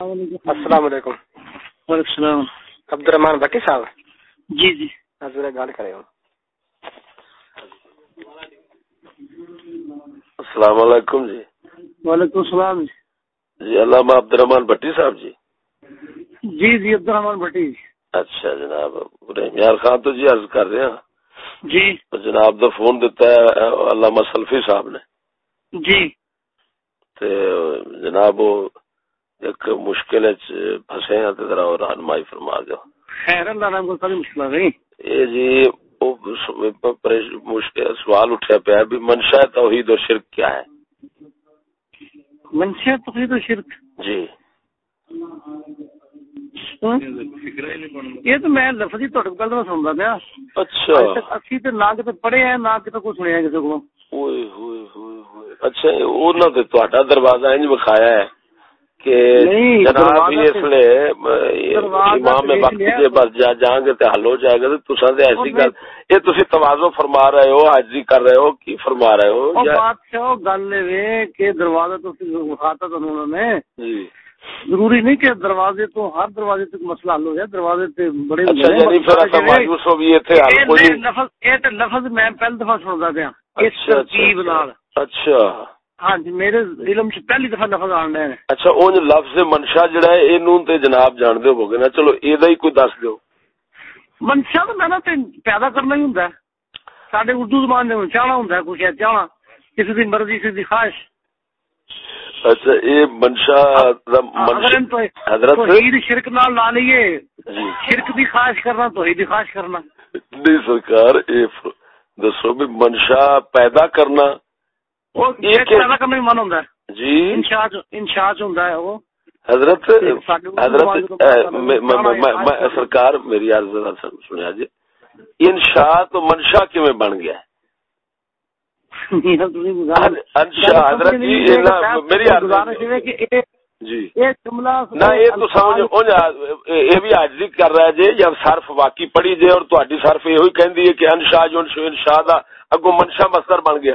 السلام علیکم۔ وعلیکم السلام عبد الرحمان بٹی صاحب جی جی۔ حضور گل کرے ہو۔ السلام علیکم جی۔ وعلیکم السلام۔ جی علامہ عبد الرحمان بٹی صاحب جی۔ جی جی عبد الرحمان بٹی اچھا جناب یار خان تو جی عرض کر رہے ہیں۔ جی۔ جناب دا فون دیتا ہے علامہ سلفی صاحب نے۔ جی۔ تے جناب وہ ایک مشکل پھسے ہیں تے ذرا رہنمائی فرما دیو۔ خیر اللہ نام کو ساری نہیں یہ جی وہ مشکل سوال اٹھا پیا بھی منشا توحید و شرک کیا ہے؟ منشا توحید و شرک؟ جی۔ یہ تو میں لفظ ہی تھوڑے گل سنتا پیا۔ اچھا۔ اسی تے نہ کتے پڑھے ہیں نہ کتے کوئی سنیا کسی کو اوئے ہوئے ہوئے اچھا نے تہاڈا دروازہ انج ہے۔ کہ نہیں، جناب دروازہ اس تے- لیے دروازہ امام تے وقت دیکھ لیا۔ کے بس جا جائیں گے تے حل ہو جائے گا تے تساں تے ایسی اور گل یہ تسی توازو فرما رہے ہو کر رہے ہو کی فرما رہے ہو؟ بادشاہ گل کہ دروازہ تو مخاطب تو انہوں نے۔ جی۔ ضروری نہیں کہ دروازے تو ہر دروازے تک مسئلہ حل ہو جائے دروازے تے بڑے اچھا یعنی پھر اساں جویں- مایوس ہو بھی ایتھے حل کوئی لفظ یہ تے لفظ میں پہلی دفعہ سندا پیا اس اچھا ترتیب اچھا۔ نال۔ اچھا۔ ہاں جی میرے علم چ پہلی دفعہ لفظ آن ڈے نے اچھا اونج لفظ منشا جڑا ہے اینوں تے جناب جان دے ہوگے نا۔ چلو اے دا ہی کوئی دس دیو۔ منشا تو میں نا تے پیدا کرنا ہی ہوندا ہے۔ ساڈے اردو زبان دے چاہنا ہوندا ہے کچھ چاہنا کسی دی مرضی کسی دی خواہش۔ اچھا اے منشا منشا حضرت توحید شرک نال لا لئیے جی۔ شرک دی خواہش کرنا توحید دی خواہش کرنا۔ نہیں سرکار اے دسو بھی منشا پیدا کرنا من جی۔ وہ۔ حضرت حضرت سرکار میری عرض سنیا جی۔ انشاء تو منشا کیویں بن گیا؟ انشاء حضرت جی میری عرض جی۔ نہ یہ تو بھی کر رہا جی یا صرف واقعی پڑھی جے اور تہاڈی صرف یہ ہوئی کہندی ہے کہ انشاء جو انشاء دا اگوں منشا مصدر بن گیا۔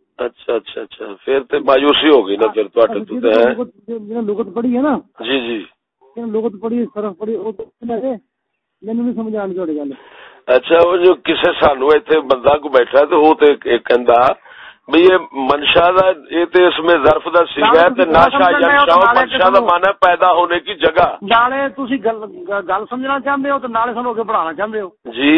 اچھا اچھا اچھا پھر تے مایوسی ہو گئی نا پھر تواڈے تو تے ہے۔ لغت پڑھی ہے نا۔ جی جی۔ لغت پڑھی صرف پڑھی مینوں نہیں سمجھ آن تھوڑی گل۔ اچھا وہ جو کسے سانو ایتھے بندہ کو بیٹھا ہے تو وہ تے ایک کہندا بھی یہ منشا دا یہ تے اس میں ظرف دا سیگا ہے تے ناشا ینشا منشا دا معنی پیدا ہونے کی جگہ۔ نالے تسی گل سمجھنا چاہندے ہو تو نالے سانو اگے پڑھانا چاہندے ہو۔ جی۔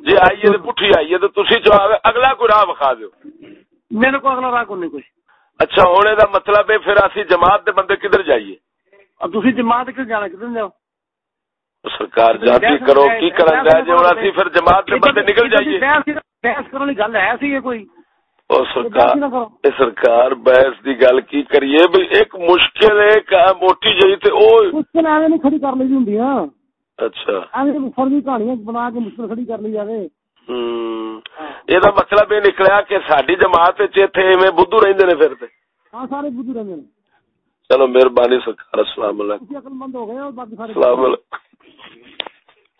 جی آئیے تے پٹھی آئیے تے تسی جو آوے اگلا کوئی راہ بکھا دیو۔ میرے کو اگلا راہ کو نہیں کوئی۔ اچھا ہونے دا مطلب ہے پھر اسی جماعت دے بندے کدھر جائیے؟ اب تسی جماعت کس جانا کدھر جاؤ؟ سرکار جانتی کرو کی کرن جائے؟ جے ہن اسی پھر جماعت دے بندے نکل جائیے۔ بحث کرنے کی گل ہے سی کوئی۔ اور سرکار اے سرکار بحث دی گل کی کریے؟ بھی ایک مشکل ایک موٹی جئی تے او مشکل نہیں کھڑی کر لی ہوں۔ نا اچھا۔ ایویں فرضی کہانیاں بنا کے مشکل کھڑی کر لی جائے یہ مطلب یہ نکلیا کہ ساری جماعت وچ ایتھے ایویں بدھو رہندے نے پھر تے۔ ہاں سارے بدھو ہیں چلو مہربانی سرکار السلام علیکم۔ تسی عقل مند ہو گئے اور باقی سارے السلام علیکم۔